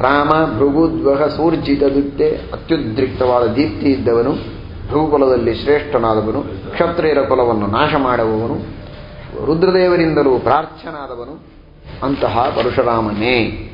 ರಾಮ ಭೃಗುದ್ವಹ ಸೂರ್ಜಿತ ದುತ್ತೆ ಅತ್ಯುದ್ರಿಕ್ತವಾದ ದೀಪ್ತಿ ಇದ್ದವನು ಭೃಗುಕುಲದಲ್ಲಿ ಶ್ರೇಷ್ಠನಾದವನು, ಕ್ಷತ್ರಿಯರ ಕುಲವನ್ನು ನಾಶ ಮಾಡುವವನು, ರುದ್ರದೇವರಿಂದಲೂ ಪ್ರಾರ್ಥನಾದವನು ಅಂತಹ ಪರಶುರಾಮನೇ.